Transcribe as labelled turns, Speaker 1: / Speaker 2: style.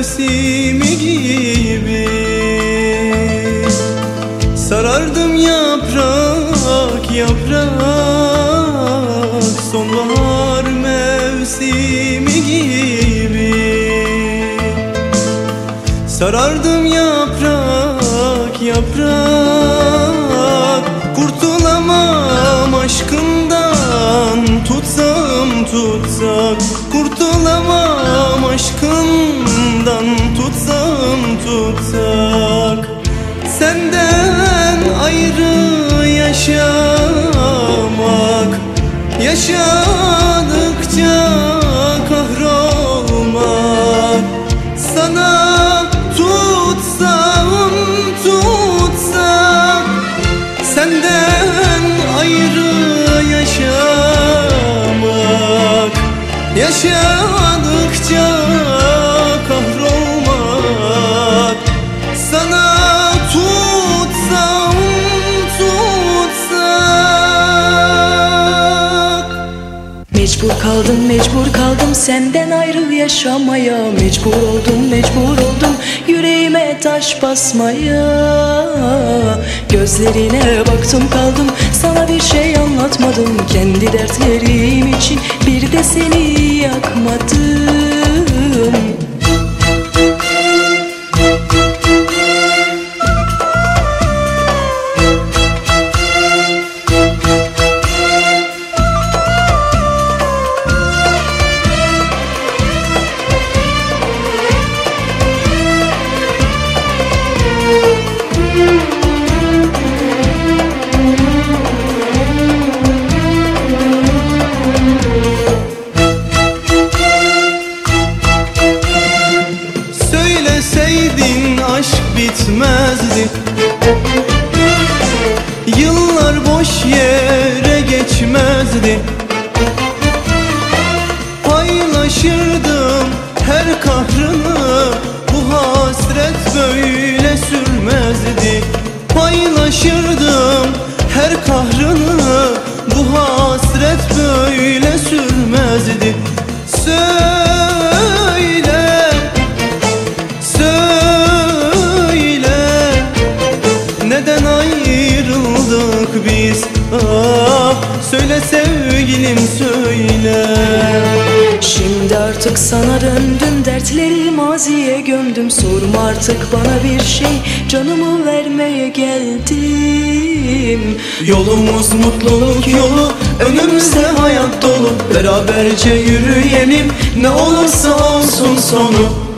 Speaker 1: mevsimi gibi Sarardım yaprak yaprak. Sonbahar mevsimi gibi Sarardım yaprak yaprak. Kurtulamam aşkından Tutsam tutsak. Kurtulamam aşkından Tutsam tutsak Senden ayrı yaşamak Yaşadıkça kahrolmak. Sana tutsam tutsam Senden ayrı yaşamak Yaşadıkça
Speaker 2: Kaldım mecbur kaldım. Senden ayrı yaşamaya Mecbur oldum mecbur oldum. Yüreğime taş basmaya Gözlerine baktım kaldım. Sana bir şey anlatmadım Kendi dertlerim için. Bir de seni
Speaker 1: Söyleseydin aşk bitmezdi. Yıllar boş yere geçmezdi. Paylaşırdım her kahrını Bu hasret böyle Neden ayrıldık biz? Ah söyle sevgilim söyle.
Speaker 2: Şimdi artık sana döndüm Dertleri maziye gömdüm. Sorma artık bana bir şey Canımı vermeye geldim.
Speaker 1: Yolumuz mutluluk yolu Önümüzde hayat dolu. Beraberce yürüyelim Ne olursa olsun sonu